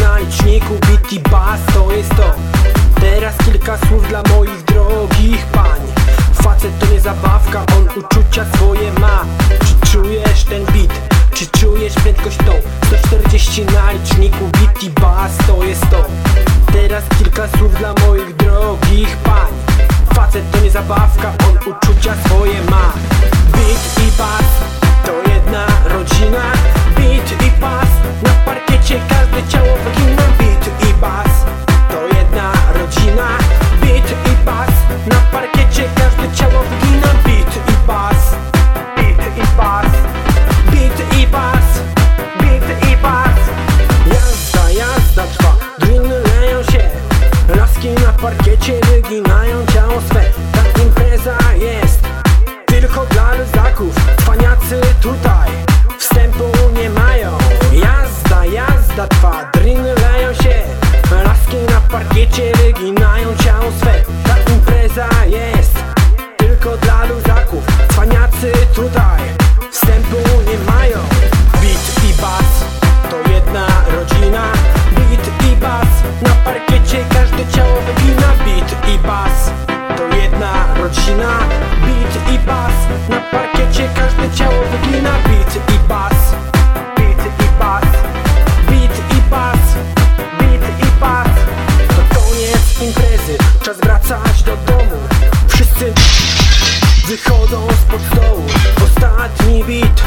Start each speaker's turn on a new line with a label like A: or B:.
A: na liczniku i bass to jest to. Teraz kilka słów dla moich drogich pań. Facet to nie zabawka, on uczucia swoje ma. Czy czujesz ten beat? Czy czujesz prędkość tą? 140 na liczniku, i bass to jest to. Teraz kilka słów dla moich drogich pań. Facet to nie zabawka, on uczucia swoje ma wyginają ciało swe. Ta impreza jest Tylko dla luzaków. Cwaniacy tutaj wracać do domu. Wszyscy Wychodzą spod stołu. Ostatni beat